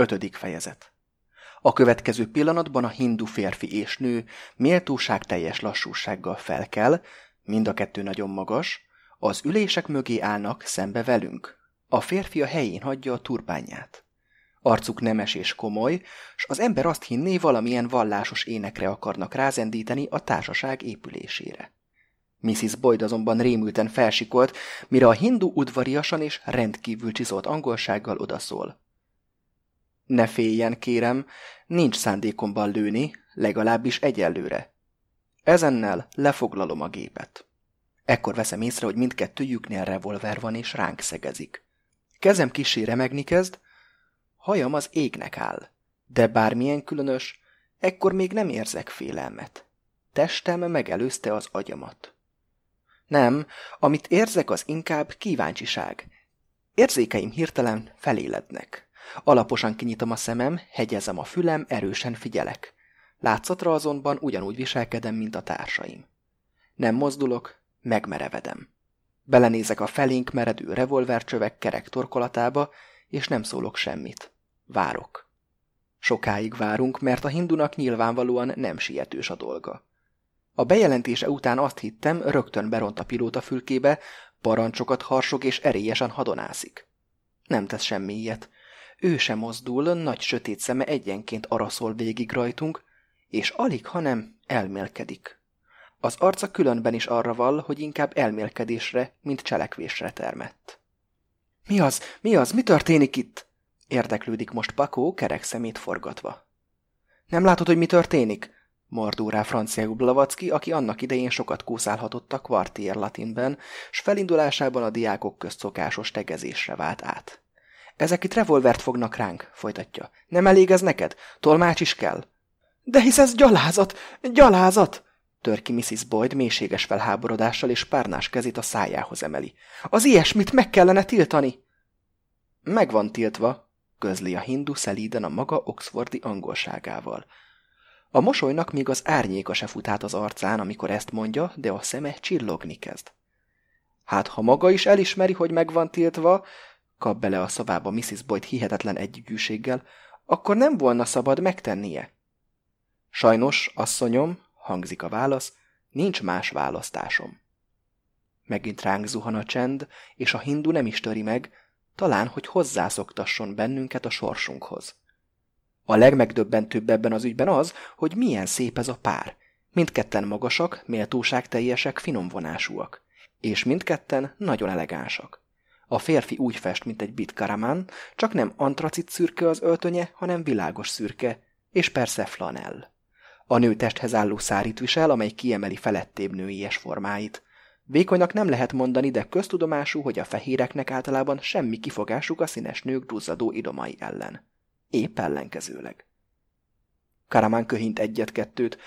Ötödik fejezet. A következő pillanatban a hindu férfi és nő méltóság teljes lassúsággal felkel, mind a kettő nagyon magas, az ülések mögé állnak szembe velünk. A férfi a helyén hagyja a turbányát. Arcuk nemes és komoly, s az ember azt hinné, valamilyen vallásos énekre akarnak rázendíteni a társaság épülésére. Mrs. Boyd azonban rémülten felsikolt, mire a hindu udvariasan és rendkívül csizolt angolsággal odaszól. Ne féljen, kérem, nincs szándékomban lőni, legalábbis egyelőre. Ezennel lefoglalom a gépet. Ekkor veszem észre, hogy mindkettőjüknél revolver van és ránk szegezik. Kezem kisé remegni kezd, hajam az égnek áll, de bármilyen különös, ekkor még nem érzek félelmet. Testem megelőzte az agyamat. Nem, amit érzek, az inkább kíváncsiság. Érzékeim hirtelen felélednek. Alaposan kinyitom a szemem, hegyezem a fülem, erősen figyelek. Látszatra azonban ugyanúgy viselkedem, mint a társaim. Nem mozdulok, megmerevedem. Belenézek a felénk meredő revolvercsövek kerek torkolatába, és nem szólok semmit. Várok. Sokáig várunk, mert a hindunak nyilvánvalóan nem sietős a dolga. A bejelentése után azt hittem, rögtön beront a pilóta fülkébe, parancsokat harsog és erélyesen hadonászik. Nem tesz semmi ilyet. Ő sem mozdul, nagy sötét szeme egyenként araszol végig rajtunk, és alig, hanem elmélkedik. Az arca különben is arra val, hogy inkább elmélkedésre, mint cselekvésre termett. Mi az? Mi az? Mi történik itt? Érdeklődik most Pakó, kerek szemét forgatva. Nem látod, hogy mi történik? Mordul rá franciául Blavacki, aki annak idején sokat kúszálhatott a kvartier latinben, s felindulásában a diákok közt szokásos tegezésre vált át. Ezek itt revolvert fognak ránk, folytatja. Nem elég ez neked? Tolmács is kell? De hisz ez gyalázat! Gyalázat! Tör ki Mrs. Boyd mélységes felháborodással, és párnás kezét a szájához emeli. Az ilyesmit meg kellene tiltani! Meg van tiltva, közli a hindu szelíden a maga oxfordi angolságával. A mosolynak még az árnyéka se fut át az arcán, amikor ezt mondja, de a szeme csillogni kezd. Hát, ha maga is elismeri, hogy meg van tiltva, kap bele a szobába Mrs. Boyd hihetetlen együgyűséggel, akkor nem volna szabad megtennie. Sajnos, asszonyom, hangzik a válasz, nincs más választásom. Megint ránk zuhan a csend, és a hindu nem is töri meg, talán, hogy hozzászoktasson bennünket a sorsunkhoz. A legmegdöbbentőbb ebben az ügyben az, hogy milyen szép ez a pár. Mindketten magasak, méltóságteljesek, finomvonásúak. És mindketten nagyon elegánsak. A férfi úgy fest, mint egy bit karamán, csak nem antracit szürke az öltönye, hanem világos szürke, és persze flanell. A nő testhez álló szárit visel, amely kiemeli felettébb nőies formáit. Vékonynak nem lehet mondani, de köztudomású, hogy a fehéreknek általában semmi kifogásuk a színes nők duzzadó idomai ellen. Épp ellenkezőleg. Karamán köhint egyet-kettőt.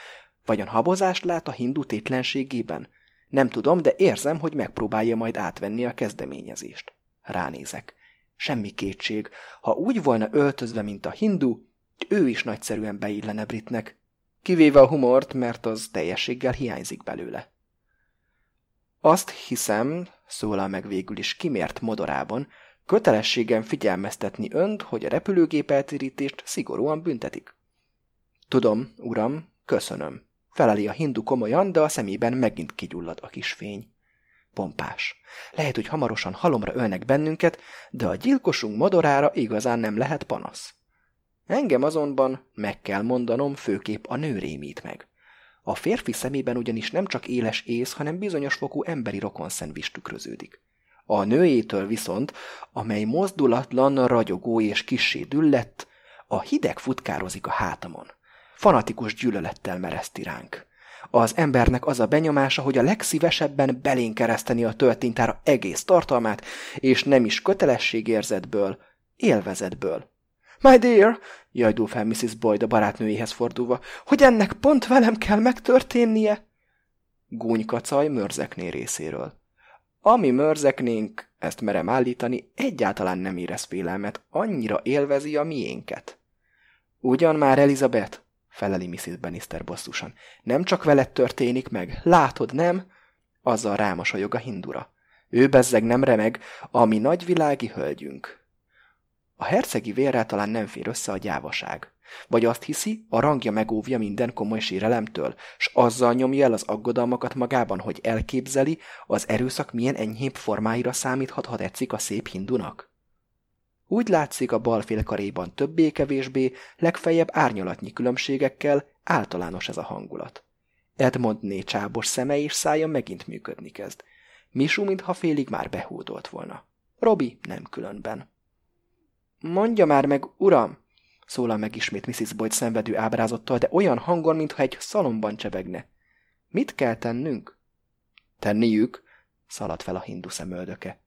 Vajon habozást lát a hindu tétlenségében? Nem tudom, de érzem, hogy megpróbálja majd átvenni a kezdeményezést. Ránézek. Semmi kétség. Ha úgy volna öltözve, mint a hindu, ő is nagyszerűen beillene Britnek. Kivéve a humort, mert az teljességgel hiányzik belőle. Azt hiszem, szólal meg végül is kimért modorában, kötelességem figyelmeztetni önt, hogy a repülőgép eltérítést szigorúan büntetik. Tudom, uram, köszönöm. Feleli a hindu komolyan, de a szemében megint kigyullad a kis fény. Pompás. Lehet, hogy hamarosan halomra ölnek bennünket, de a gyilkosunk modorára igazán nem lehet panasz. Engem azonban meg kell mondanom, főképp a nő rémít meg. A férfi szemében ugyanis nem csak éles ész, hanem bizonyos fokú emberi rokonszenvis tükröződik. A nőjétől viszont, amely mozdulatlan, ragyogó és kissé düllett, a hideg futkározik a hátamon. Fanatikus gyűlölettel mereszti ránk. Az embernek az a benyomása, hogy a legszívesebben belén kereszteni a tölténytára egész tartalmát, és nem is kötelességérzetből, élvezetből. My dear, jajdul fel Mrs. Boyd a barátnőjéhez fordulva, hogy ennek pont velem kell megtörténnie. Gúnykacaj mörzekné részéről. Ami mörzeknénk, ezt merem állítani, egyáltalán nem érez félelmet, annyira élvezi a miénket. Ugyan már, Elizabeth? Feleli Mrs. Bannister bosszusan. Nem csak veled történik meg, látod, nem? Azzal rámosolyog a hindura. Ő bezzeg nem remeg, a mi nagyvilági hölgyünk. A hercegi vérrel talán nem fér össze a gyávaság. Vagy azt hiszi, a rangja megóvja minden komoly sérelemtől, s azzal nyomja el az aggodalmakat magában, hogy elképzeli, az erőszak milyen enyhébb formáira számíthat, ha tetszik a szép hindunak? Úgy látszik a bal félkaréban többé-kevésbé, legfeljebb árnyalatnyi különbségekkel általános ez a hangulat. Edmondné csábos szeme és szája megint működni kezd. Misú, mintha félig már behódolt volna. Robi nem különben. Mondja már meg, uram! szólal meg ismét Mrs. Boyd szenvedő ábrázottal, de olyan hangon, mintha egy szalomban csebegne. Mit kell tennünk? Tenniük, szalad fel a hindu szemöldöke.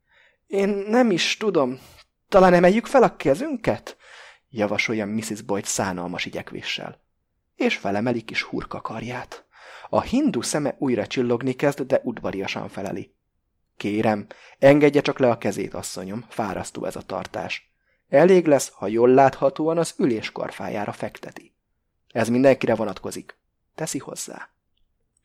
Én nem is tudom. Talán emeljük fel a kezünket? javasolja Mrs. Boyd szánalmas igyekvéssel. És felemeli kis hurka karját. A hindu szeme újra csillogni kezd, de udvariasan feleli. Kérem, engedje csak le a kezét, asszonyom, fárasztó ez a tartás. Elég lesz, ha jól láthatóan az ülés karfájára fekteti. Ez mindenkire vonatkozik. Teszi hozzá.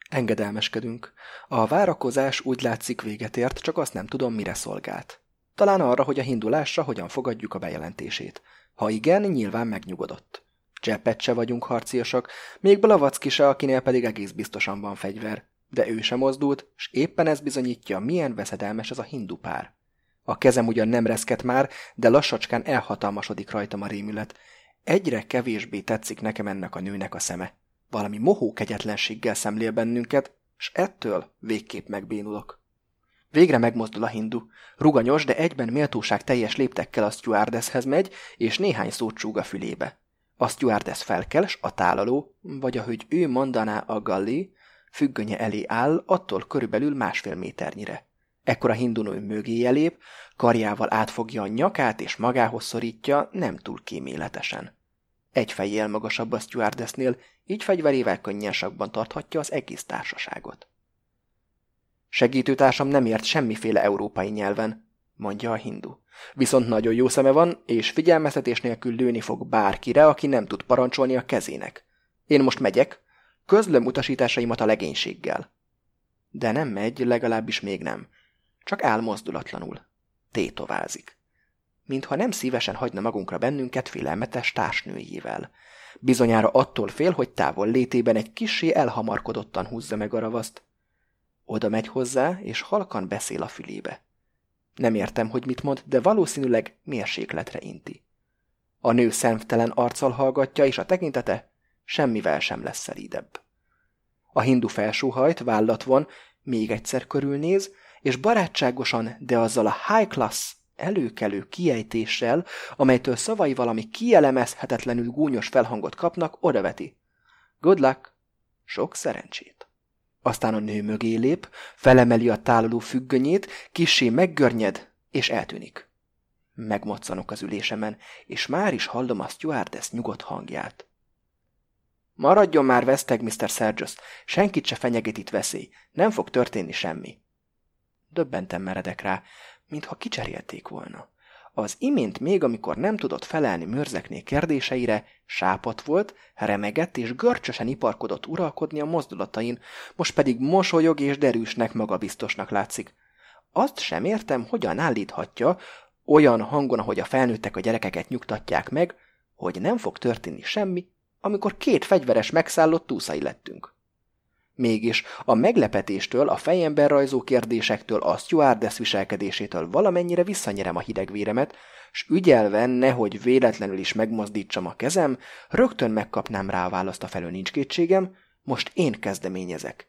Engedelmeskedünk. A várakozás úgy látszik véget ért, csak azt nem tudom, mire szolgált. Talán arra, hogy a hindulásra hogyan fogadjuk a bejelentését. Ha igen, nyilván megnyugodott. Cseppet se vagyunk harciasak, még Blavacki se, akinél pedig egész biztosan van fegyver. De ő sem mozdult, s éppen ez bizonyítja, milyen veszedelmes ez a hindu pár. A kezem ugyan nem reszket már, de lassacskán elhatalmasodik rajtam a rémület. Egyre kevésbé tetszik nekem ennek a nőnek a szeme. Valami mohó kegyetlenséggel szemlél bennünket, s ettől végképp megbénulok. Végre megmozdul a hindu. Ruganyos, de egyben méltóság teljes léptekkel a stewardesshez megy, és néhány szót csúg a fülébe. A stewardess felkel, s a tálaló, vagy ahogy ő mondaná a galli, függönye elé áll, attól körülbelül másfél méternyire. Ekkor a hindunő mögé lép, karjával átfogja a nyakát és magához szorítja, nem túl kíméletesen. Egy fejjel magasabb a stewardessnél, így fegyverével könnyen tarthatja az egész társaságot. Segítőtársam nem ért semmiféle európai nyelven, mondja a hindu. Viszont nagyon jó szeme van, és figyelmeztetés nélkül lőni fog bárkire, aki nem tud parancsolni a kezének. Én most megyek, közlöm utasításaimat a legénységgel. De nem megy, legalábbis még nem. Csak álmozdulatlanul. Tétovázik. Mintha nem szívesen hagyna magunkra bennünket félelmetes társnőjével. Bizonyára attól fél, hogy távol létében egy kisé elhamarkodottan húzza meg a ravaszt. Oda megy hozzá, és halkan beszél a fülébe. Nem értem, hogy mit mond, de valószínűleg mérsékletre inti. A nő szemtelen arccal hallgatja, és a tekintete semmivel sem lesz szelídebb. A hindu felsóhajt, vállat von, még egyszer körülnéz, és barátságosan, de azzal a high class előkelő kiejtéssel, amelytől szavai valami kielemezhetetlenül gúnyos felhangot kapnak, odaveti. Good luck! Sok szerencsét! Aztán a nő mögé lép, felemeli a tálaló függönyét, kissé meggörnyed, és eltűnik. Megmoccanok az ülésemen, és már is hallom a stewardess nyugodt hangját. Maradjon már veszteg, Mr. Sergius, senkit se fenyeget itt veszély, nem fog történni semmi. Döbbenten meredek rá, mintha kicserélték volna. Az imént még, amikor nem tudott felelni mörzekné kérdéseire, sápat volt, remegett és görcsösen iparkodott uralkodni a mozdulatain, most pedig mosolyog és derűsnek magabiztosnak látszik. Azt sem értem, hogyan állíthatja, olyan hangon, ahogy a felnőttek a gyerekeket nyugtatják meg, hogy nem fog történni semmi, amikor két fegyveres megszállott túszai lettünk. Mégis a meglepetéstől, a fejemben rajzó kérdésektől, a stewardess viselkedésétől valamennyire visszanyerem a hidegvéremet, s ügyelve, nehogy véletlenül is megmozdítsam a kezem, rögtön megkapnám rá a választ a felől nincs kétségem, most én kezdeményezek.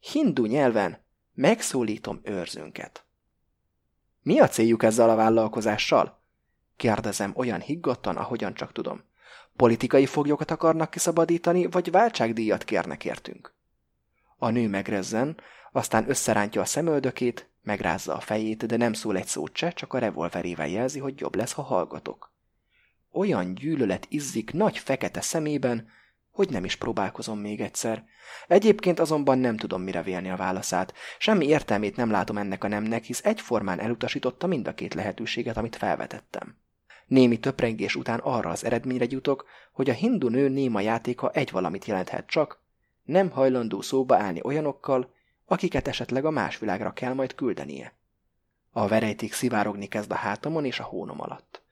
Hindu nyelven megszólítom őrzőnket. Mi a céljuk ezzel a vállalkozással? Kérdezem olyan higgadtan, ahogyan csak tudom. Politikai foglyokat akarnak kiszabadítani, vagy váltságdíjat kérnek értünk? A nő megrezzen, aztán összerántja a szemöldökét, megrázza a fejét, de nem szól egy szót se, csak a revolverével jelzi, hogy jobb lesz, ha hallgatok. Olyan gyűlölet izzik nagy fekete szemében, hogy nem is próbálkozom még egyszer. Egyébként azonban nem tudom mire vélni a válaszát. Semmi értelmét nem látom ennek a nemnek, hisz egyformán elutasította mind a két lehetőséget, amit felvetettem. Némi töprengés után arra az eredményre jutok, hogy a hindu nő néma játéka egy valamit jelenthet csak, nem hajlandó szóba állni olyanokkal, akiket esetleg a más világra kell majd küldenie. A verejték szivárogni kezd a hátamon és a hónom alatt.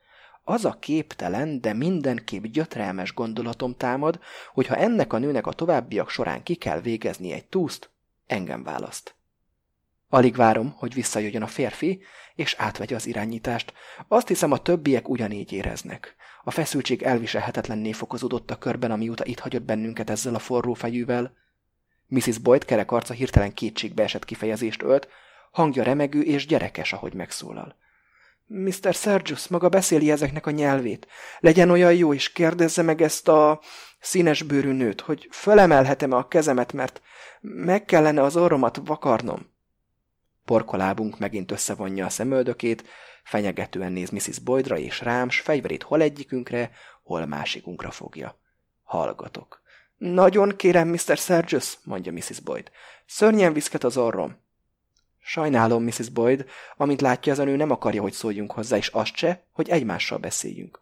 Az a képtelen, de mindenképp gyötrelmes gondolatom támad, hogy ha ennek a nőnek a továbbiak során ki kell végezni egy túszt, engem választ. Alig várom, hogy visszajöjjön a férfi, és átvegye az irányítást. Azt hiszem, a többiek ugyanígy éreznek. A feszültség elviselhetetlenné fokozódott a körben, amióta itt hagyott bennünket ezzel a forró fejűvel. Mrs. Boyd kerek arca hirtelen kétségbe esett kifejezést ölt, hangja remegő és gyerekes, ahogy megszólal. Mr. Sergius maga beszéli ezeknek a nyelvét. Legyen olyan jó, és kérdezze meg ezt a színes bőrű nőt, hogy fölemelhetem-e a kezemet, mert meg kellene az orromat vakarnom. Porkolábunk megint összevonja a szemöldökét, fenyegetően néz Mrs. Boydra és rám, s fegyverét hol egyikünkre, hol másikunkra fogja. Hallgatok. Nagyon kérem, Mr. Sergius, mondja Mrs. Boyd. Szörnyen viszket az orrom. Sajnálom, Mrs. Boyd, amint látja, az a nő nem akarja, hogy szóljunk hozzá, és azt se, hogy egymással beszéljünk.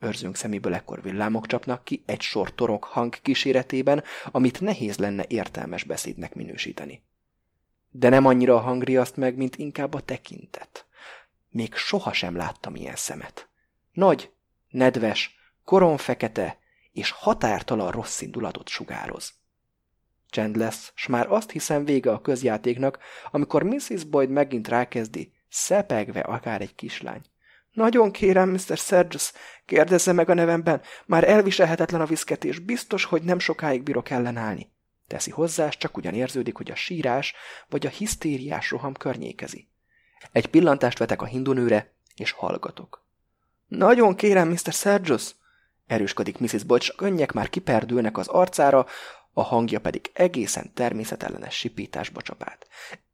Őrzünk szeméből ekkor villámok csapnak ki egy sor torok hang kíséretében, amit nehéz lenne értelmes beszédnek minősíteni. De nem annyira a hang riaszt meg, mint inkább a tekintet. Még sohasem láttam ilyen szemet. Nagy, nedves, koronfekete és határtalan rossz indulatot sugároz. Csend lesz, s már azt hiszem vége a közjátéknak, amikor Mrs. Boyd megint rákezdi, szepegve akár egy kislány. Nagyon kérem, Mr. Sergius, kérdezze meg a nevemben, már elviselhetetlen a viszketés, biztos, hogy nem sokáig bírok ellenállni. Teszi hozzá, és csak ugyan érződik, hogy a sírás vagy a hisztériás roham környékezi. Egy pillantást vetek a hindunőre, és hallgatok. Nagyon kérem, Mr. Sergius, erősködik Mrs. Boyd, s könnyek már kiperdülnek az arcára, a hangja pedig egészen természetellenes sipításba csapált.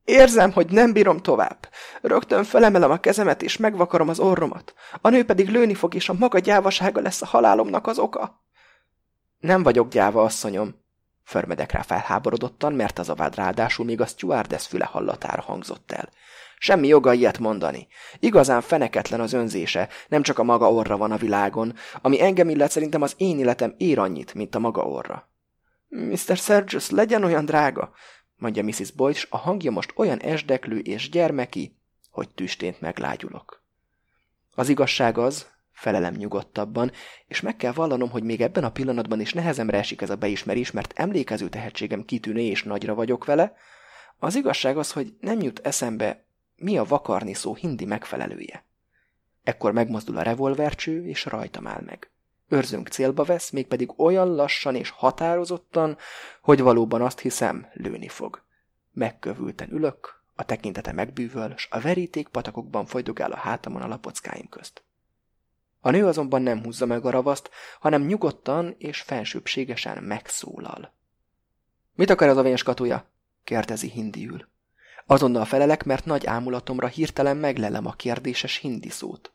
Érzem, hogy nem bírom tovább. Rögtön felemelem a kezemet, és megvakarom az orromat. A nő pedig lőni fog, és a maga gyávasága lesz a halálomnak az oka. Nem vagyok gyáva, asszonyom. Förmedek rá felháborodottan, mert az a vád ráadásul még a stewardess füle hallatára hangzott el. Semmi joga ilyet mondani. Igazán feneketlen az önzése, nem csak a maga orra van a világon, ami engem illet szerintem az én életem ér annyit, mint a maga orra. Mr. Sergius, legyen olyan drága, mondja Mrs. Boyd, a hangja most olyan esdeklő és gyermeki, hogy tüstént meglágyulok. Az igazság az, felelem nyugodtabban, és meg kell vallanom, hogy még ebben a pillanatban is nehezemre esik ez a beismerés, mert emlékező tehetségem kitűnő és nagyra vagyok vele, az igazság az, hogy nem jut eszembe, mi a vakarni szó hindi megfelelője. Ekkor megmozdul a revolvercső, és rajtam áll meg. Őrzőnk célba vesz, mégpedig olyan lassan és határozottan, hogy valóban azt hiszem, lőni fog. Megkövülten ülök, a tekintete megbűvöl, s a veríték patakokban folydogál a hátamon a lapockáim közt. A nő azonban nem húzza meg a ravaszt, hanem nyugodtan és fensőbségesen megszólal. Mit akar az a vénskatuja? kérdezi hindiül. Azonnal felelek, mert nagy ámulatomra hirtelen meglelem a kérdéses hindi szót.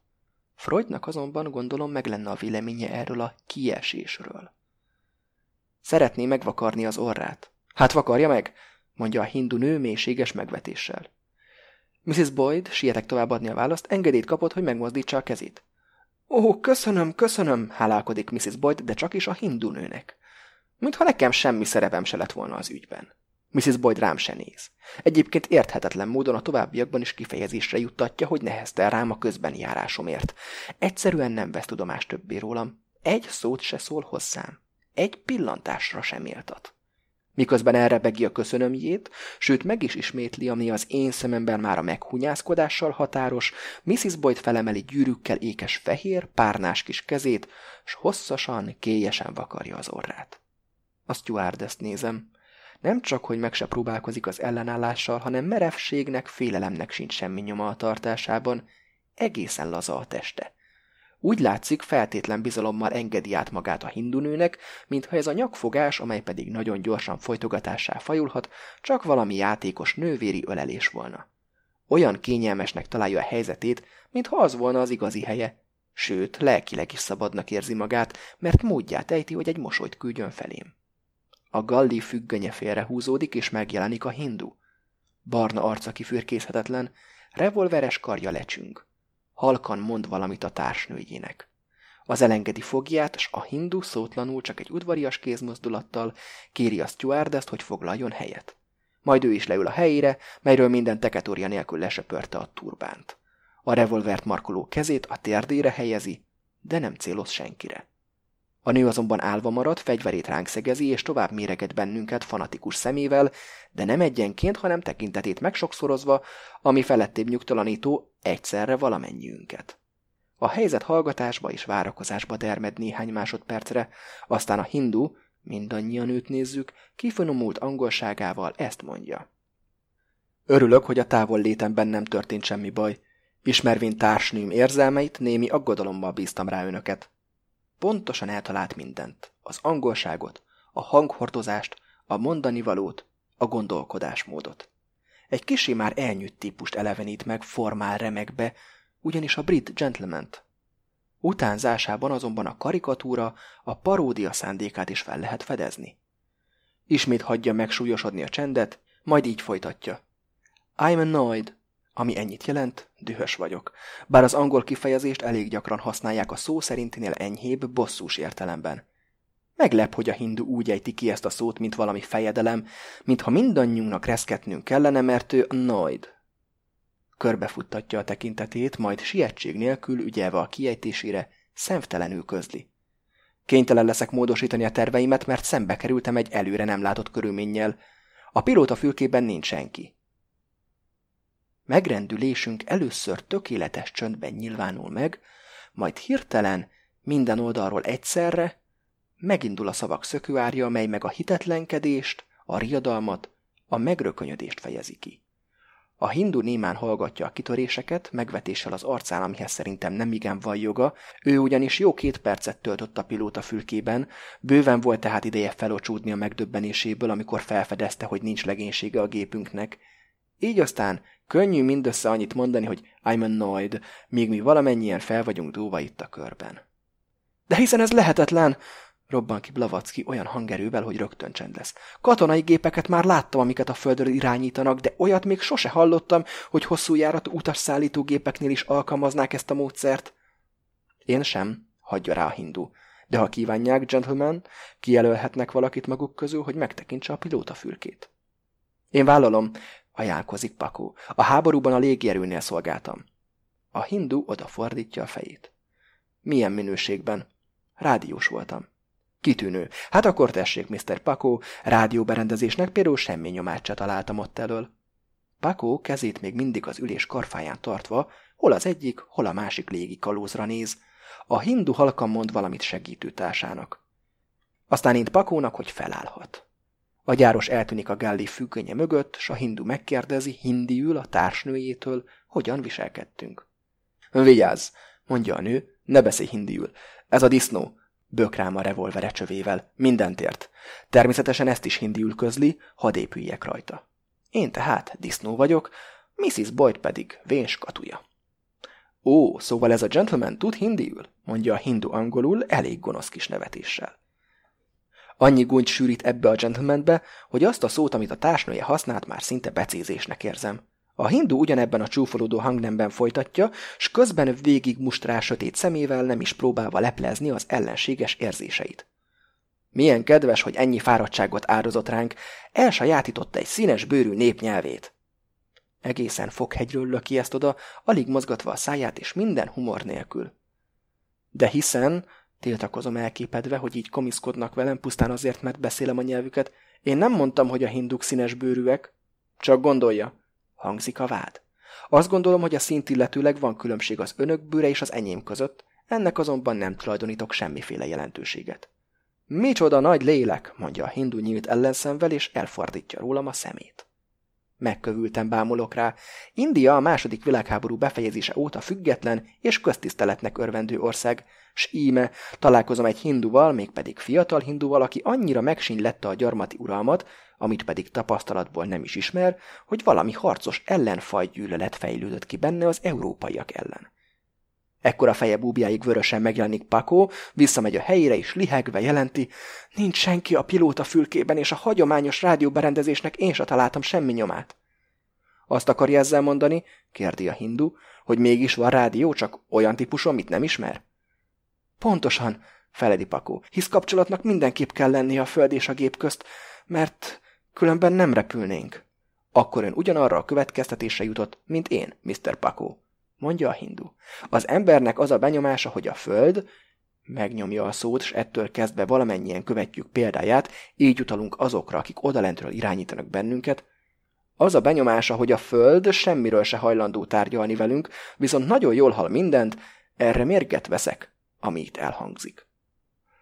Freudnak azonban gondolom meg lenne a véleménye erről a kiesésről. Szeretné megvakarni az orrát. Hát vakarja meg, mondja a hindu nő mélységes megvetéssel. Mrs. Boyd, sietek továbbadni a választ, engedélyt kapott, hogy megmozdítsa a kezét. Ó, köszönöm, köszönöm, hálálkodik Mrs. Boyd, de csak is a hindu nőnek. Mintha nekem semmi szerepem se lett volna az ügyben. Mrs. Boyd rám se néz. Egyébként érthetetlen módon a továbbiakban is kifejezésre juttatja, hogy neheztel rám a közbeni járásomért. Egyszerűen nem vesz tudomást többé rólam. Egy szót se szól hozzám. Egy pillantásra sem éltat. Miközben elrebegi a köszönömjét, sőt meg is ismétli, ami az én szememben már a meghunyászkodással határos, Mrs. Boyd felemeli gyűrűkkel ékes fehér, párnás kis kezét, s hosszasan, kélyesen vakarja az orrát. A stewardess nézem. Nem csak, hogy meg se próbálkozik az ellenállással, hanem merevségnek, félelemnek sincs semmi nyoma a tartásában. Egészen laza a teste. Úgy látszik, feltétlen bizalommal engedi át magát a hindunőnek, mintha ez a nyakfogás, amely pedig nagyon gyorsan folytogatássá fajulhat, csak valami játékos nővéri ölelés volna. Olyan kényelmesnek találja a helyzetét, mintha az volna az igazi helye. Sőt, lelkileg is szabadnak érzi magát, mert módját ejti, hogy egy mosolyt küldjön felém. A galli függönye félrehúzódik, és megjelenik a hindu. Barna arca kifürkészhetetlen, revolveres karja lecsünk. Halkan mond valamit a társnőjének. Az elengedi fogját, s a hindu szótlanul csak egy udvarias kézmozdulattal kéri a stewardess hogy foglaljon helyet. Majd ő is leül a helyére, melyről minden teketória nélkül lesöpörte a turbánt. A revolvert markoló kezét a térdére helyezi, de nem céloz senkire. A nő azonban állva marad, fegyverét ránk szegezi, és tovább méreget bennünket fanatikus szemével, de nem egyenként, hanem tekintetét megsokszorozva, ami felettébb nyugtalanító egyszerre valamennyiünket. A helyzet hallgatásba és várakozásba dermed néhány másodpercre, aztán a hindu, mindannyian őt nézzük, kifinomult angolságával ezt mondja. Örülök, hogy a távol létemben nem történt semmi baj. Ismervén társnőm érzelmeit, némi aggodalommal bíztam rá önöket. Pontosan eltalált mindent. Az angolságot, a hanghordozást, a mondani valót, a gondolkodásmódot. Egy kisé már elnyűtt típust elevenít meg formál remekbe, ugyanis a brit gentleman Utánzásában azonban a karikatúra, a paródia szándékát is fel lehet fedezni. Ismét hagyja megsúlyosodni a csendet, majd így folytatja. I'm annoyed, ami ennyit jelent, dühös vagyok. Bár az angol kifejezést elég gyakran használják a szó szerintinél enyhébb, bosszús értelemben. Meglep, hogy a hindu úgy ejti ki ezt a szót, mint valami fejedelem, mintha mindannyiunknak reszketnünk kellene, mert ő annoyed. Körbefuttatja a tekintetét, majd sietség nélkül ügyelve a kiejtésére, szemtelenül közli. Kénytelen leszek módosítani a terveimet, mert szembe kerültem egy előre nem látott körülménnyel. A pilóta fülkében nincs senki. Megrendülésünk először tökéletes csöndben nyilvánul meg, majd hirtelen, minden oldalról egyszerre, megindul a szavak szökőárja, mely meg a hitetlenkedést, a riadalmat, a megrökönyödést fejezi ki. A hindu némán hallgatja a kitöréseket, megvetéssel az arcán, amihez szerintem nem igen van joga, ő ugyanis jó két percet töltött a pilóta fülkében, bőven volt tehát ideje felocsúdni a megdöbbenéséből, amikor felfedezte, hogy nincs legénysége a gépünknek. Így aztán könnyű mindössze annyit mondani, hogy I'm annoyed, míg mi valamennyien fel vagyunk dúlva itt a körben. De hiszen ez lehetetlen! Robban ki Blavacki olyan hangerővel, hogy rögtön csend lesz. Katonai gépeket már láttam, amiket a földről irányítanak, de olyat még sose hallottam, hogy hosszú járatú utasszállító gépeknél is alkalmaznák ezt a módszert. Én sem, hagyja rá a hindu. De ha kívánják, gentlemen, kijelölhetnek valakit maguk közül, hogy megtekintse a pilóta fülkét. Én vállalom, ajánlkozik Pakó. A háborúban a légierőnél szolgáltam. A hindu odafordítja a fejét. Milyen minőségben? Rádiós voltam. Kitűnő. Hát akkor tessék, Mr. Pakó, rádióberendezésnek például semmi nyomát se találtam ott elől. Pakó kezét még mindig az ülés karfáján tartva, hol az egyik, hol a másik légi kalózra néz. A hindu halkan mond valamit segítőtársának. Aztán én Pakónak, hogy felállhat. A gyáros eltűnik a Galli függönye mögött, s a hindu megkérdezi hindiül a társnőjétől, hogyan viselkedtünk. Vigyázz, mondja a nő, ne beszélj hindiül. Ez a disznó, bök rám a revolvere csövével. Mindent ért. Természetesen ezt is hindiül közli, hadd épüljek rajta. Én tehát disznó vagyok, Mrs. Boyd pedig vén katuja. Ó, szóval ez a gentleman tud hindiül? mondja a hindu angolul elég gonosz kis nevetéssel. Annyi gúnyt sűrít ebbe a gentlemanbe, hogy azt a szót, amit a társnője használt, már szinte becézésnek érzem. A hindu ugyanebben a csúfolódó hangnemben folytatja, s közben végig mustrál sötét szemével, nem is próbálva leplezni az ellenséges érzéseit. Milyen kedves, hogy ennyi fáradtságot áldozott ránk, elsajátította egy színes bőrű népnyelvét. Egészen foghegyről löki ezt oda, alig mozgatva a száját és minden humor nélkül. De hiszen, tiltakozom elképedve, hogy így komiszkodnak velem pusztán azért, mert beszélem a nyelvüket, én nem mondtam, hogy a hinduk színes bőrűek. Csak gondolja, hangzik a vád. Azt gondolom, hogy a szint illetőleg van különbség az önök bőre és az enyém között, ennek azonban nem tulajdonítok semmiféle jelentőséget. Micsoda nagy lélek, mondja a hindu nyílt ellenszemvel, és elfordítja rólam a szemét. Megkövülten bámulok rá. India a második világháború befejezése óta független és köztiszteletnek örvendő ország, s íme találkozom egy hinduval, mégpedig fiatal hinduval, aki annyira megsínylette a gyarmati uralmat, amit pedig tapasztalatból nem is ismer, hogy valami harcos ellenfaj gyűlölet fejlődött ki benne az európaiak ellen. Ekkor a feje búbjáig vörösen megjelenik Pakó, visszamegy a helyére és lihegve jelenti, nincs senki a pilóta fülkében, és a hagyományos rádióberendezésnek én se találtam semmi nyomát. Azt akarja ezzel mondani, kérdi a hindu, hogy mégis van rádió, csak olyan típusú, amit nem ismer? Pontosan, feledi Pakó, hisz kapcsolatnak mindenképp kell lennie a föld és a gép közt, mert különben nem repülnénk. Akkor ön ugyanarra a következtetésre jutott, mint én, Mr. Pakó mondja a hindu. Az embernek az a benyomása, hogy a föld, megnyomja a szót, és ettől kezdve valamennyien követjük példáját, így utalunk azokra, akik odalentről irányítanak bennünket, az a benyomása, hogy a Föld semmiről se hajlandó tárgyalni velünk, viszont nagyon jól hal mindent, erre mérget veszek, ami itt elhangzik.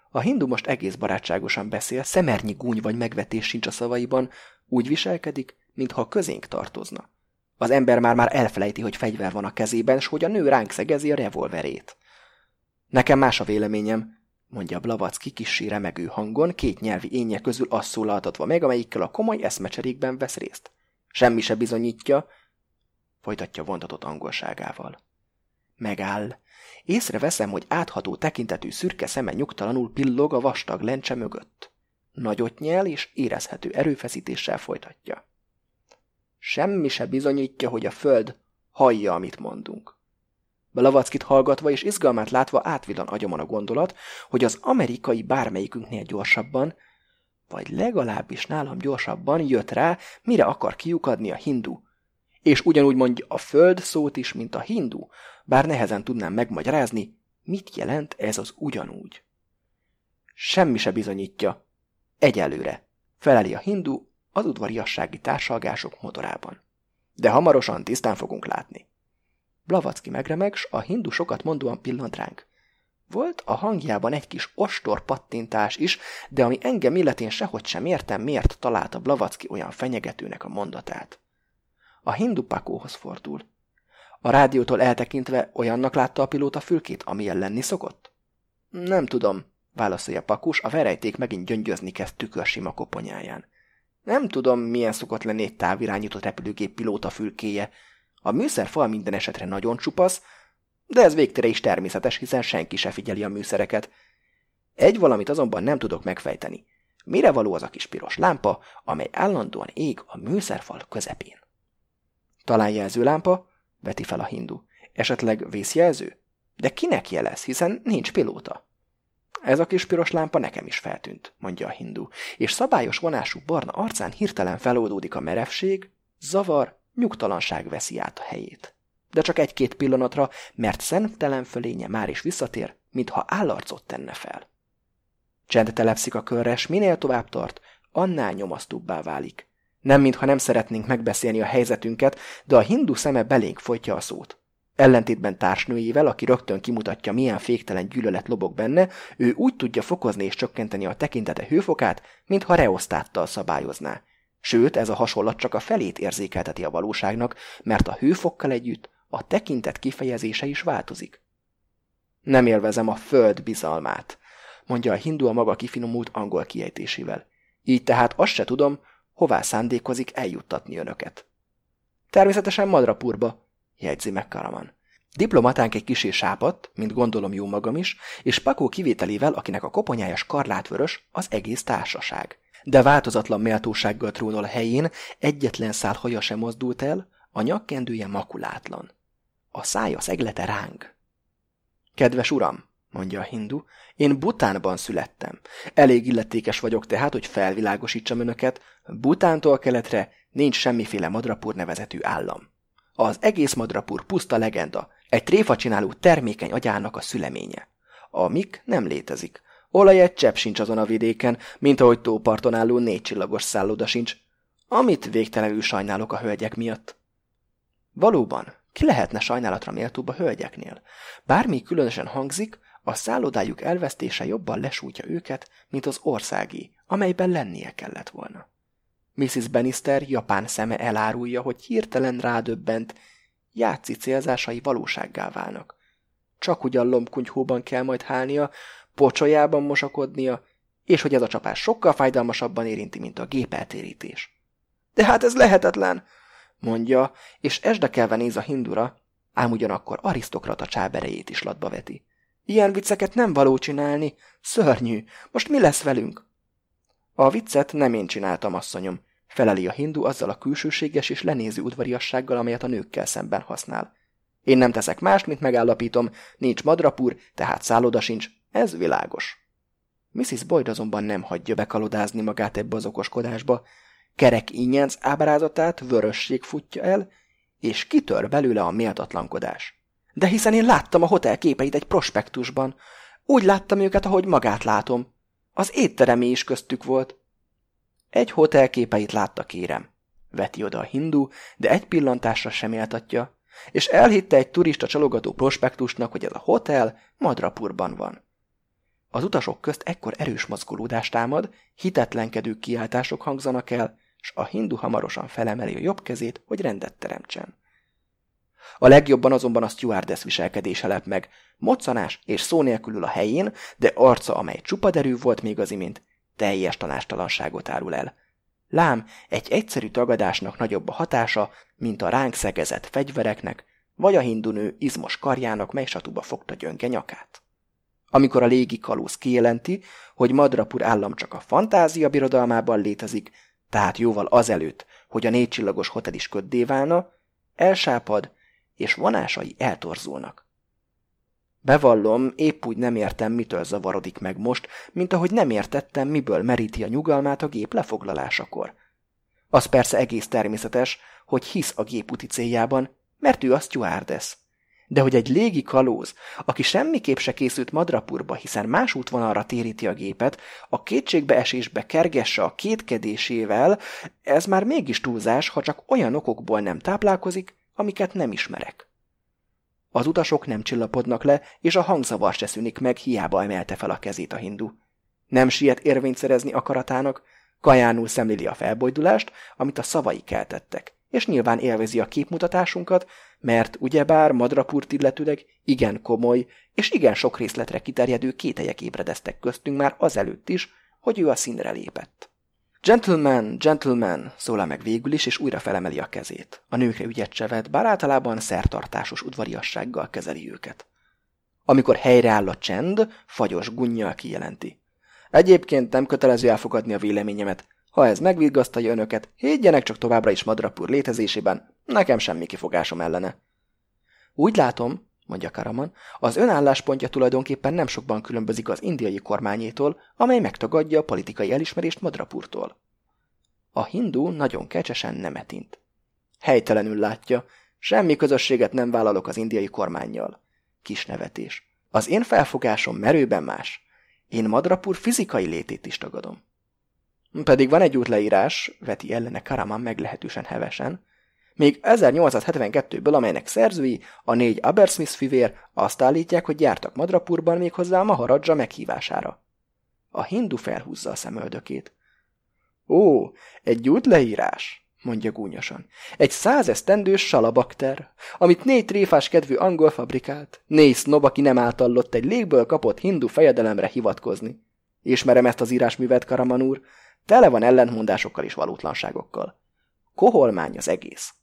A hindu most egész barátságosan beszél, szemernyi gúny vagy megvetés sincs a szavaiban, úgy viselkedik, mintha közénk tartozna. Az ember már-már elfelejti, hogy fegyver van a kezében, s hogy a nő ránk szegezi a revolverét. Nekem más a véleményem, mondja Blavacki kissé remegő hangon, két nyelvi énje közül azt szólaltatva meg, amelyikkel a komoly eszmecserékben vesz részt. Semmi se bizonyítja, folytatja vontatott angolságával. Megáll. Észreveszem, hogy átható tekintetű szürke szeme nyugtalanul pillog a vastag lencse mögött. Nagyot nyel és érezhető erőfeszítéssel folytatja. Semmi se bizonyítja, hogy a föld hallja, amit mondunk. Blavackit hallgatva és izgalmát látva átvillan agyamon a gondolat, hogy az amerikai bármelyikünknél gyorsabban, vagy legalábbis nálam gyorsabban jött rá, mire akar kiukadni a hindu. És ugyanúgy mondja a föld szót is, mint a hindu, bár nehezen tudnám megmagyarázni, mit jelent ez az ugyanúgy. Semmi se bizonyítja. Egyelőre, feleli a hindu az udvariassági társalgások motorában. De hamarosan tisztán fogunk látni. Blavacki megremeg, s a hindu sokat mondóan pillant ránk. Volt a hangjában egy kis ostor pattintás is, de ami engem illetén sehogy sem értem, miért találta Blavacki olyan fenyegetőnek a mondatát. A hindu pakóhoz fordul. A rádiótól eltekintve olyannak látta a pilóta fülkét, amilyen lenni szokott? Nem tudom, válaszolja Pakus, a verejték megint gyöngyözni kezd tükörsima koponyáján. Nem tudom, milyen szokott lenni egy távirányított repülőgép pilóta fülkéje. A műszerfal minden esetre nagyon csupasz, de ez végtére is természetes, hiszen senki se figyeli a műszereket. Egy valamit azonban nem tudok megfejteni. Mire való az a kis piros lámpa, amely állandóan ég a műszerfal közepén? Talán jelzőlámpa? Veti fel a hindu. Esetleg vészjelző? De kinek jelez, hiszen nincs pilóta? Ez a kis piros lámpa nekem is feltűnt, mondja a hindu, és szabályos vonású barna arcán hirtelen feloldódik a merevség, zavar, nyugtalanság veszi át a helyét de csak egy-két pillanatra, mert szemtelen fölénye már is visszatér, mintha állarcot tenne fel. Csend telepszik a körre, s minél tovább tart, annál nyomasztóbbá válik. Nem mintha nem szeretnénk megbeszélni a helyzetünket, de a hindu szeme belénk folytja a szót. Ellentétben társnőjével, aki rögtön kimutatja, milyen féktelen gyűlölet lobog benne, ő úgy tudja fokozni és csökkenteni a tekintete hőfokát, mintha reosztáttal szabályozná. Sőt, ez a hasonlat csak a felét érzékelteti a valóságnak, mert a hőfokkal együtt a tekintet kifejezése is változik. Nem élvezem a föld bizalmát, mondja a hindu a maga kifinomult angol kiejtésével. Így tehát azt se tudom, hová szándékozik eljuttatni önöket. Természetesen Madrapurba, jegyzi meg Karaman. Diplomatánk egy kisé sápadt, mint gondolom jó magam is, és Pakó kivételével, akinek a koponyája skarlátvörös, az egész társaság. De változatlan méltósággal trónol a helyén, egyetlen szál haja sem mozdult el, a nyakkendője makulátlan. A szája szeglete ráng. Kedves uram, mondja a hindu, én Butánban születtem. Elég illetékes vagyok tehát, hogy felvilágosítsam önöket, Butántól keletre nincs semmiféle Madrapur nevezetű állam. Az egész Madrapur puszta legenda, egy tréfa csináló termékeny agyának a szüleménye. A mik nem létezik. Olaj egy csepp sincs azon a vidéken, mint ahogy tóparton álló négy csillagos szálloda sincs, amit végtelenül sajnálok a hölgyek miatt. Valóban, ki lehetne sajnálatra méltóbb a hölgyeknél? Bármi különösen hangzik, a szállodájuk elvesztése jobban lesújtja őket, mint az országi, amelyben lennie kellett volna. Mrs. Bannister japán szeme elárulja, hogy hirtelen rádöbbent, játszi célzásai valósággá válnak. Csak ugyan lombkunyhóban kell majd hálnia, pocsolyában mosakodnia, és hogy ez a csapás sokkal fájdalmasabban érinti, mint a gépeltérítés. De hát ez lehetetlen! mondja, és esdekelve néz a hindura, ám ugyanakkor arisztokrata csáberejét is latba veti. Ilyen vicceket nem való csinálni, szörnyű, most mi lesz velünk? A viccet nem én csináltam, asszonyom, feleli a hindu azzal a külsőséges és lenéző udvariassággal, amelyet a nőkkel szemben használ. Én nem teszek mást, mint megállapítom, nincs madrapur, tehát szálloda sincs, ez világos. Mrs. Boyd azonban nem hagyja bekalodázni magát ebbe az okoskodásba, Kerek ínyenc ábrázatát vörösség futja el, és kitör belőle a méltatlankodás. De hiszen én láttam a hotel képeit egy prospektusban. Úgy láttam őket, ahogy magát látom. Az étteremé is köztük volt. Egy hotel képeit látta, kérem. Veti oda a hindu, de egy pillantásra sem éltatja, és elhitte egy turista csalogató prospektusnak, hogy ez a hotel Madrapurban van. Az utasok közt ekkor erős mozgolódást támad, hitetlenkedő kiáltások hangzanak el, s a hindu hamarosan felemeli a jobb kezét, hogy rendet teremtsen. A legjobban azonban a stewardess viselkedése lep meg, moccanás és szó nélkülül a helyén, de arca, amely csupaderű volt még az imént, teljes tanástalanságot árul el. Lám, egy egyszerű tagadásnak nagyobb a hatása, mint a ránk szegezett fegyvereknek, vagy a hindunő izmos karjának, mely satuba fogta gyönge nyakát. Amikor a légi kalóz kijelenti, hogy Madrapur állam csak a fantázia birodalmában létezik, tehát jóval azelőtt, hogy a négycsillagos hotel is köddé válna, elsápad, és vonásai eltorzulnak. Bevallom, épp úgy nem értem, mitől zavarodik meg most, mint ahogy nem értettem, miből meríti a nyugalmát a gép lefoglalásakor. Az persze egész természetes, hogy hisz a gép úti céljában, mert ő a stewardess. De hogy egy légi kalóz, aki semmiképp se készült Madrapurba, hiszen más útvonalra téríti a gépet, a kétségbeesésbe kergesse a kétkedésével, ez már mégis túlzás, ha csak olyan okokból nem táplálkozik, amiket nem ismerek. Az utasok nem csillapodnak le, és a hangzavar se szűnik meg, hiába emelte fel a kezét a hindu. Nem siet érvényt szerezni akaratának, kajánul szemléli a felbojdulást, amit a szavai keltettek, és nyilván élvezi a képmutatásunkat, mert ugyebár Madrapurt illetőleg igen komoly és igen sok részletre kiterjedő kételyek ébredeztek köztünk már azelőtt is, hogy ő a színre lépett. Gentleman, gentleman, szólal meg végül is, és újra felemeli a kezét. A nőkre ügyet se vet, bár általában szertartásos udvariassággal kezeli őket. Amikor helyreáll a csend, fagyos gunnyal kijelenti. Egyébként nem kötelező elfogadni a véleményemet. Ha ez megvigasztalja önöket, higgyenek csak továbbra is Madrapur létezésében, nekem semmi kifogásom ellene. Úgy látom, mondja Karaman, az önálláspontja tulajdonképpen nem sokban különbözik az indiai kormányétól, amely megtagadja a politikai elismerést Madrapurtól. A hindu nagyon kecsesen nemet int. Helytelenül látja, semmi közösséget nem vállalok az indiai kormányjal. Kis nevetés. Az én felfogásom merőben más. Én Madrapur fizikai létét is tagadom. Pedig van egy útleírás, veti ellene Karaman meglehetősen hevesen, még 1872-ből, amelynek szerzői, a négy Abersmith fivér azt állítják, hogy jártak Madrapurban méghozzá a Maharadja meghívására. A hindu felhúzza a szemöldökét. Ó, egy útleírás, mondja gúnyosan. Egy százesztendős salabakter, amit négy tréfás kedvű angol fabrikált. Négy sznob, aki nem átallott egy légből kapott hindu fejedelemre hivatkozni. Ismerem ezt az írásművet, Karaman úr. Tele van ellentmondásokkal és valótlanságokkal. Koholmány az egész.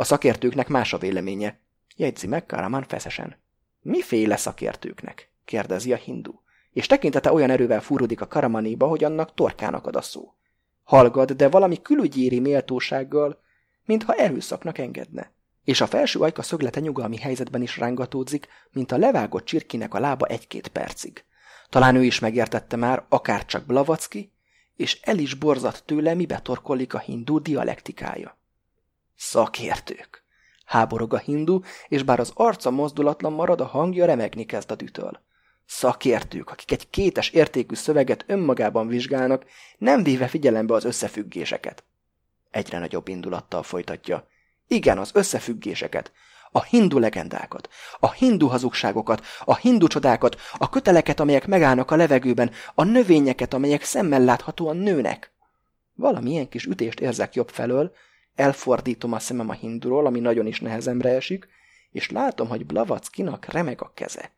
A szakértőknek más a véleménye, jegyzi meg Karaman feszesen. Miféle szakértőknek? kérdezi a hindu, és tekintete olyan erővel fúródik a Karamanéba, hogy annak torkának ad a szó. Hallgad, de valami külügyéri méltósággal, mintha erőszaknak engedne. És a felső ajka szöglete nyugalmi helyzetben is rángatódzik, mint a levágott csirkinek a lába egy-két percig. Talán ő is megértette már, akár csak Blavacki, és el is borzat tőle, mibe torkollik a hindu dialektikája. Szakértők. Háborog a hindu, és bár az arca mozdulatlan marad, a hangja remegni kezd a dütől. Szakértők, akik egy kétes értékű szöveget önmagában vizsgálnak, nem véve figyelembe az összefüggéseket. Egyre nagyobb indulattal folytatja. Igen, az összefüggéseket. A hindu legendákat, a hindu hazugságokat, a hindu csodákat, a köteleket, amelyek megállnak a levegőben, a növényeket, amelyek szemmel láthatóan nőnek. Valamilyen kis ütést érzek jobb felől, Elfordítom a szemem a hinduról, ami nagyon is nehezemre esik, és látom, hogy Blavackinak remeg a keze.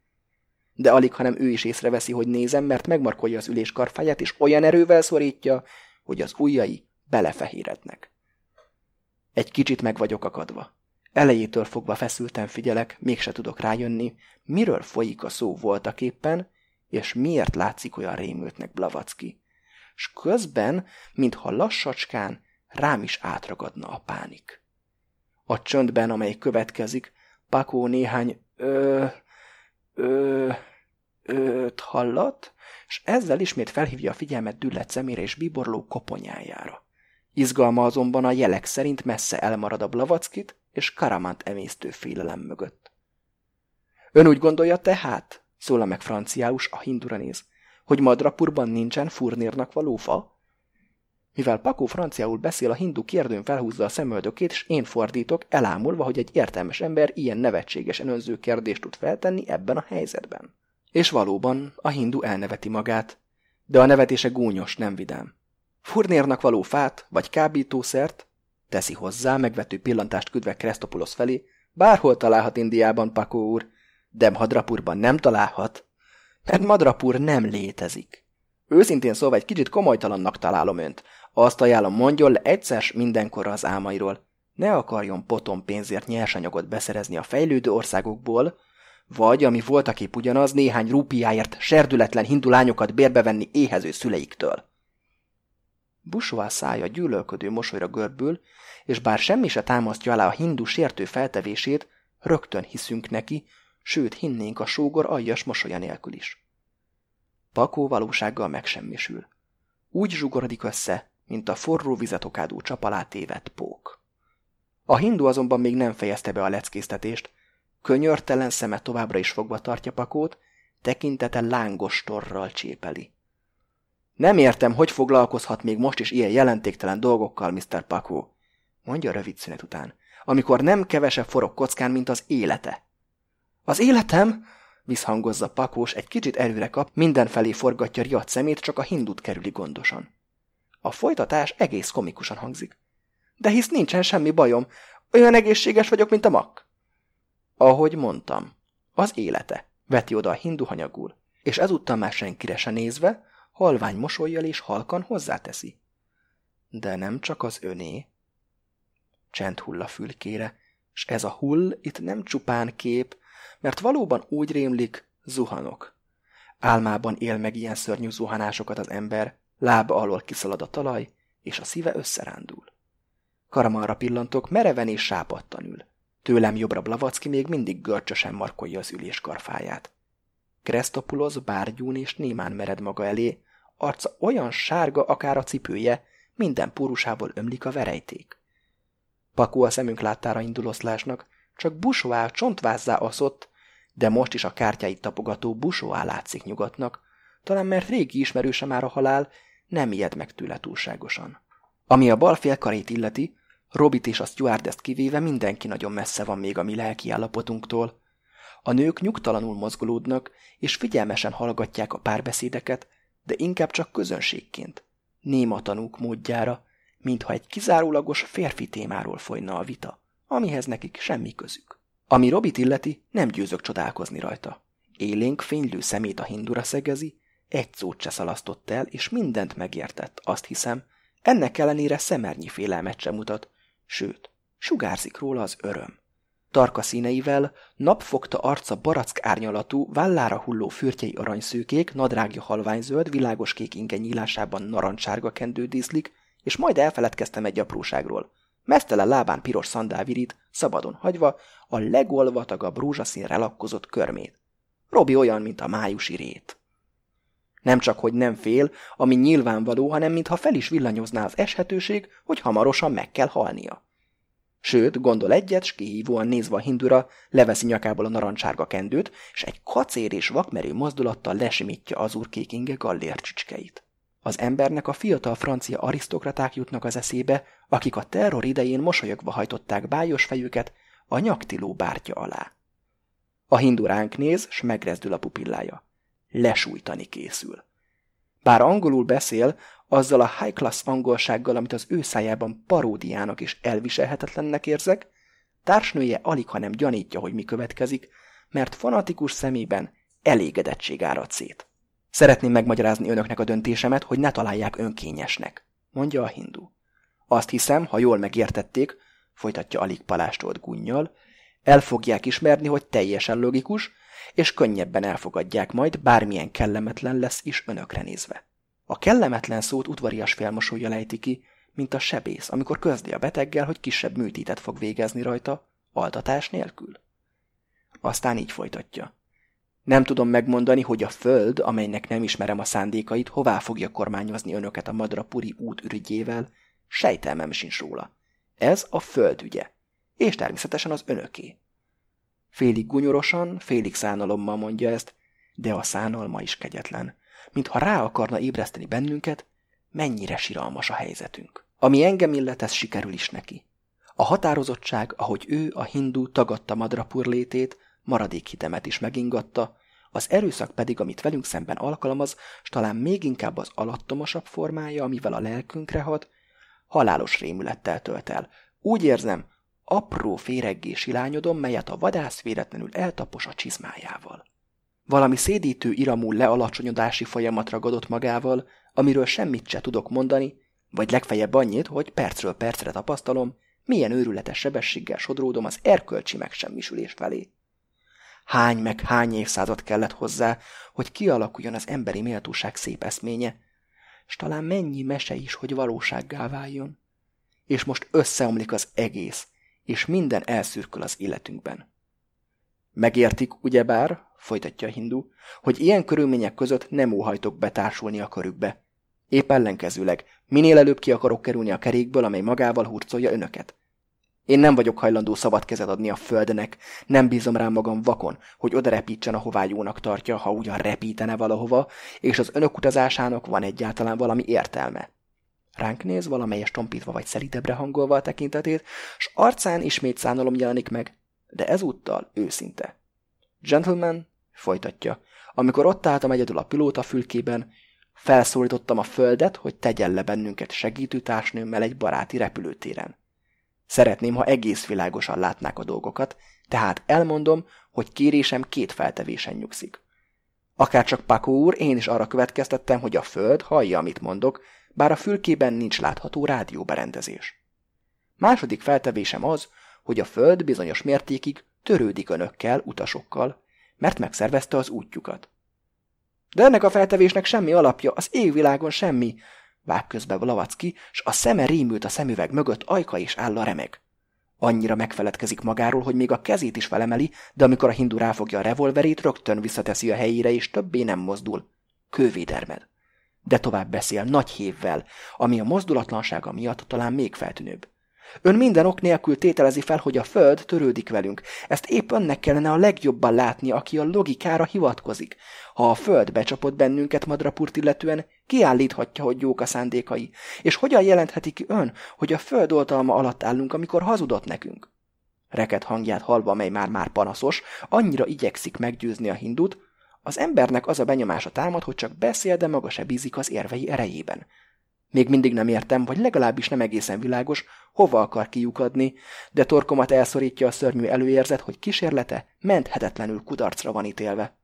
De alig, hanem ő is észreveszi, hogy nézem, mert megmarkolja az ülés karfáját, és olyan erővel szorítja, hogy az ujjai belefehérednek. Egy kicsit meg vagyok akadva. Elejétől fogva feszülten figyelek, mégse tudok rájönni, miről folyik a szó voltak éppen, és miért látszik olyan rémültnek Blavacki. S közben, mintha lassacskán, rám is átragadna a pánik. A csöndben, amely következik, Pakó néhány ö, ö, őt hallat, és ezzel ismét felhívja a figyelmet düllett szemére és biborló koponyájára. Izgalma azonban a jelek szerint messze elmarad a Blavackit és Karamant emésztő félelem mögött. Ön úgy gondolja tehát, szól meg franciáus, a hindura néz, hogy Madrapurban nincsen furnérnak való fa? Mivel Pakó franciául beszél, a hindu kérdőn felhúzza a szemöldökét, és én fordítok, elámulva, hogy egy értelmes ember ilyen nevetségesen önző kérdést tud feltenni ebben a helyzetben. És valóban a hindu elneveti magát, de a nevetése gúnyos, nem vidám. Furnérnak való fát, vagy kábítószert, teszi hozzá, megvető pillantást küldve Krestopulos felé, bárhol találhat Indiában, Pakó úr, de Madrapurban nem találhat, mert Madrapur nem létezik. Őszintén szólva egy kicsit komolytalannak találom önt. Azt ajánlom, mondjon le egyszer mindenkorra az álmairól. Ne akarjon potom pénzért nyersanyagot beszerezni a fejlődő országokból, vagy, ami voltak épp ugyanaz, néhány rúpiáért serdületlen hindu lányokat bérbevenni éhező szüleiktől. Busóá szája gyűlölködő mosolyra görbül, és bár semmi se támasztja alá a hindu sértő feltevését, rögtön hiszünk neki, sőt hinnénk a sógor aljas mosolya nélkül is. Pakó valósággal megsemmisül. Úgy zsugorodik össze, mint a forró vizet okádó csap alá tévedt pók. A hindu azonban még nem fejezte be a leckésztetést, könyörtelen szeme továbbra is fogva tartja Pakót, tekintete lángos torral csépeli. Nem értem, hogy foglalkozhat még most is ilyen jelentéktelen dolgokkal, Mr. Pakó, mondja rövid szünet után, amikor nem kevesebb forog kockán, mint az élete. Az életem? Visszhangozza Pakós, egy kicsit erőre kap, mindenfelé forgatja riadt szemét, csak a hindut kerüli gondosan. A folytatás egész komikusan hangzik. De hisz nincsen semmi bajom, olyan egészséges vagyok, mint a mak. Ahogy mondtam, az élete, veti oda a hindu hanyagul, és ezúttal már senkire se nézve, halvány mosolyjal és halkan hozzáteszi. De nem csak az öné. Csend hull a fülkére, s ez a hull itt nem csupán kép, mert valóban úgy rémlik, zuhanok. Álmában él meg ilyen szörnyű zuhanásokat az ember, lába alól kiszalad a talaj, és a szíve összerándul. Karamarra pillantok, mereven és sápadtan ül. Tőlem jobbra Blavacki még mindig görcsösen markolja az ülés karfáját. Krestopulos bárgyún és némán mered maga elé, arca olyan sárga, akár a cipője, minden pórusából ömlik a verejték. Pakó a szemünk láttára indul csak busóá csontvázzá aszott, de most is a kártyáit tapogató busóá látszik nyugatnak, talán mert régi ismerőse már a halál, nem ijed meg tőle túlságosan. Ami a bal félkarét illeti, Robit és a stewardess kivéve mindenki nagyon messze van még a mi lelki állapotunktól. A nők nyugtalanul mozgolódnak, és figyelmesen hallgatják a párbeszédeket, de inkább csak közönségként, néma tanúk módjára, mintha egy kizárólagos férfi témáról folyna a vita, amihez nekik semmi közük. Ami Robit illeti, nem győzök csodálkozni rajta. Élénk, fénylő szemét a hindura szegezi, egy szót se szalasztott el, és mindent megértett, azt hiszem, ennek ellenére szemernyi félelmet sem mutat, sőt, sugárzik róla az öröm. Tarka színeivel, napfogta arca barack árnyalatú, vállára hulló fürtjei aranyszőkék, nadrágja halványzöld, világos kék inge nyílásában narancsárga kendő díszlik, és majd elfeledkeztem egy apróságról. Mesztelen lábán piros szandálvirít, szabadon hagyva, a legolvatagabb rózsaszín relakkozott körmét. Robi olyan, mint a májusi rét. Nem csak, hogy nem fél, ami nyilvánvaló, hanem mintha fel is villanyozná az eshetőség, hogy hamarosan meg kell halnia. Sőt, gondol egyet, s kihívóan nézve a hindura, leveszi nyakából a narancsárga kendőt, és egy kacér és vakmerő mozdulattal lesimítja az úrkék inge gallércsücskeit. Az embernek a fiatal francia arisztokraták jutnak az eszébe, akik a terror idején mosolyogva hajtották bájos fejüket a nyaktiló bártya alá. A hindu ránk néz, s megrezdül a pupillája lesújtani készül. Bár angolul beszél, azzal a high-class angolsággal, amit az ő szájában paródiának és elviselhetetlennek érzek, társnője alig, ha nem gyanítja, hogy mi következik, mert fanatikus szemében elégedettség árad szét. Szeretném megmagyarázni önöknek a döntésemet, hogy ne találják önkényesnek, mondja a hindu. Azt hiszem, ha jól megértették, folytatja alig palástolt gunnyal, el fogják ismerni, hogy teljesen logikus, és könnyebben elfogadják majd, bármilyen kellemetlen lesz is önökre nézve. A kellemetlen szót udvarias felmosolja lejti ki, mint a sebész, amikor közli a beteggel, hogy kisebb műtétet fog végezni rajta, altatás nélkül. Aztán így folytatja. Nem tudom megmondani, hogy a föld, amelynek nem ismerem a szándékait, hová fogja kormányozni önöket a Madrapuri út ürügyével, sejtelmem sincs róla. Ez a föld ügye, és természetesen az önöké. Félig gunyorosan, félig szánalommal mondja ezt, de a szánalma is kegyetlen. Mintha rá akarna ébreszteni bennünket, mennyire siralmas a helyzetünk. Ami engem illet, ez sikerül is neki. A határozottság, ahogy ő, a hindu tagadta Madrapur létét, maradék hitemet is megingatta, az erőszak pedig, amit velünk szemben alkalmaz, s talán még inkább az alattomosabb formája, amivel a lelkünkre hat, halálos rémülettel tölt el. Úgy érzem, apró féreggési lányodom, melyet a vadász véletlenül eltapos a csizmájával. Valami szédítő iramú lealacsonyodási folyamat ragadott magával, amiről semmit se tudok mondani, vagy legfeljebb annyit, hogy percről percre tapasztalom, milyen őrületes sebességgel sodródom az erkölcsi megsemmisülés felé. Hány meg hány évszázad kellett hozzá, hogy kialakuljon az emberi méltóság szép eszménye, s talán mennyi mese is, hogy valósággá váljon. És most összeomlik az egész, és minden elszürkül az életünkben. Megértik, ugyebár, folytatja a hindu, hogy ilyen körülmények között nem óhajtok betársulni a körükbe. Épp ellenkezőleg, minél előbb ki akarok kerülni a kerékből, amely magával hurcolja önöket. Én nem vagyok hajlandó szabad kezet adni a földnek, nem bízom rám magam vakon, hogy oda repítsen, ahová jónak tartja, ha ugyan repítene valahova, és az önök utazásának van egyáltalán valami értelme. Ránk néz, valamelyes tompítva vagy szelítebbre hangolva a tekintetét, s arcán ismét szánalom jelenik meg, de ezúttal őszinte. Gentleman, folytatja, amikor ott álltam egyedül a pilóta fülkében, felszólítottam a földet, hogy tegyen le bennünket segítő társnőmmel egy baráti repülőtéren. Szeretném, ha egész világosan látnák a dolgokat, tehát elmondom, hogy kérésem két feltevésen nyugszik. Akárcsak Pakó úr, én is arra következtettem, hogy a föld hallja, amit mondok, bár a fülkében nincs látható rádióberendezés. Második feltevésem az, hogy a föld bizonyos mértékig törődik önökkel, utasokkal, mert megszervezte az útjukat. De ennek a feltevésnek semmi alapja, az égvilágon semmi, vág közbe Vlavacki, s a szeme rémült a szemüveg mögött, ajka és álla remeg. Annyira megfeledkezik magáról, hogy még a kezét is felemeli, de amikor a hindu ráfogja a revolverét, rögtön visszateszi a helyére, és többé nem mozdul. Kővédermed. De tovább beszél, nagy hévvel, ami a mozdulatlansága miatt talán még feltűnőbb. Ön minden ok nélkül tételezi fel, hogy a Föld törődik velünk. Ezt épp önnek kellene a legjobban látni, aki a logikára hivatkozik. Ha a Föld becsapott bennünket Madrapurt illetően, kiállíthatja, hogy jók a szándékai. És hogyan jelentheti ki ön, hogy a Föld oltalma alatt állunk, amikor hazudott nekünk? Reket hangját halva, mely már-már panaszos, annyira igyekszik meggyőzni a hindut, az embernek az a benyomása támad, hogy csak beszél, de maga se bízik az érvei erejében. Még mindig nem értem, vagy legalábbis nem egészen világos, hova akar kiukadni, de torkomat elszorítja a szörnyű előérzet, hogy kísérlete menthetetlenül kudarcra van ítélve.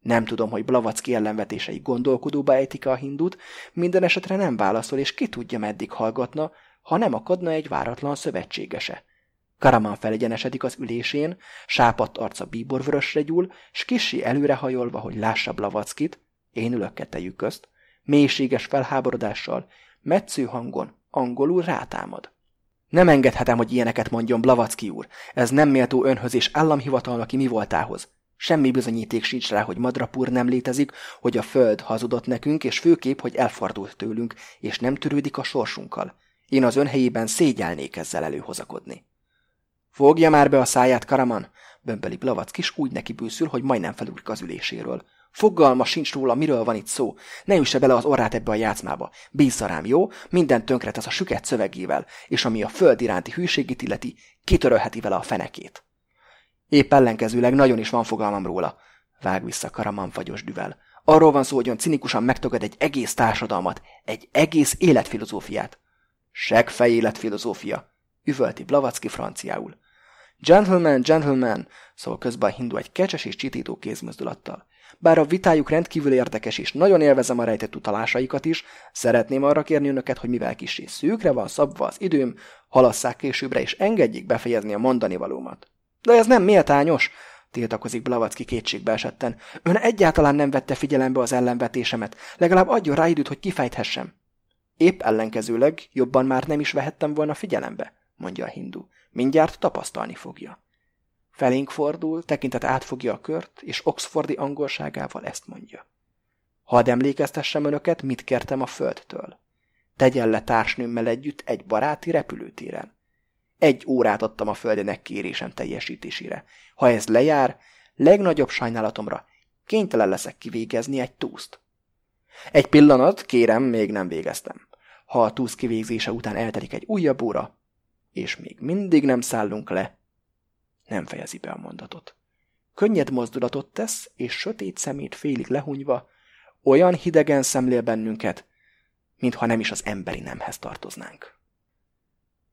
Nem tudom, hogy Blavacki ellenvetései gondolkodóba ejtik a hindut, minden esetre nem válaszol, és ki tudja, meddig hallgatna, ha nem akadna egy váratlan szövetségese. Karaman felegyenesedik az ülésén, sápadt arca bíborvörösre gyúl, s kissé előrehajolva, hogy lássa Blavackit, én ülök kettejük közt, mélységes felháborodással, metsző hangon, angolul rátámad. Nem engedhetem, hogy ilyeneket mondjon Blavacki úr. Ez nem méltó önhöz és államhivatalnoki mi voltához. Semmi bizonyíték sincs rá, hogy Madrapur nem létezik, hogy a föld hazudott nekünk, és főképp, hogy elfordult tőlünk, és nem törődik a sorsunkkal. Én az ön helyében szégyelnék ezzel előhozakodni. Fogja már be a száját, Karaman! bömbeli Blavacki, és úgy neki bűszül, hogy majdnem felugrik az üléséről. Fogalma sincs róla, miről van itt szó. Ne üsse bele az orrát ebbe a játszmába. Bízza rám, jó? Minden tönkre tesz a süket szövegével, és ami a föld iránti hűségét illeti, kitörölheti vele a fenekét. Épp ellenkezőleg nagyon is van fogalmam róla. Vág vissza Karaman fagyos düvel. Arról van szó, hogy ön cinikusan megtagad egy egész társadalmat, egy egész életfilozófiát. Segfej életfilozófia, üvölti Blavacki franciául. Gentleman, gentleman, szól közben a hindu egy kecses és csitító kézmozdulattal. Bár a vitájuk rendkívül érdekes és nagyon élvezem a rejtett utalásaikat is, szeretném arra kérni önöket, hogy mivel kis és szűkre van szabva az időm, halasszák későbbre és engedjék befejezni a mondani valómat. De ez nem méltányos, tiltakozik Blavacki kétségbe esetten. Ön egyáltalán nem vette figyelembe az ellenvetésemet, legalább adjon rá időt, hogy kifejthessem. Épp ellenkezőleg jobban már nem is vehettem volna figyelembe, mondja a hindu. Mindjárt tapasztalni fogja. Felénk fordul, tekintet átfogja a kört, és oxfordi angolságával ezt mondja. Hadd emlékeztessem önöket, mit kértem a földtől. Tegyen le társnőmmel együtt egy baráti repülőtéren. Egy órát adtam a földenek kérésem teljesítésére. Ha ez lejár, legnagyobb sajnálatomra kénytelen leszek kivégezni egy túszt. Egy pillanat, kérem, még nem végeztem. Ha a túsz kivégzése után eltelik egy újabb óra, és még mindig nem szállunk le, nem fejezi be a mondatot. Könnyed mozdulatot tesz, és sötét szemét félig lehunyva, olyan hidegen szemlél bennünket, mintha nem is az emberi nemhez tartoznánk.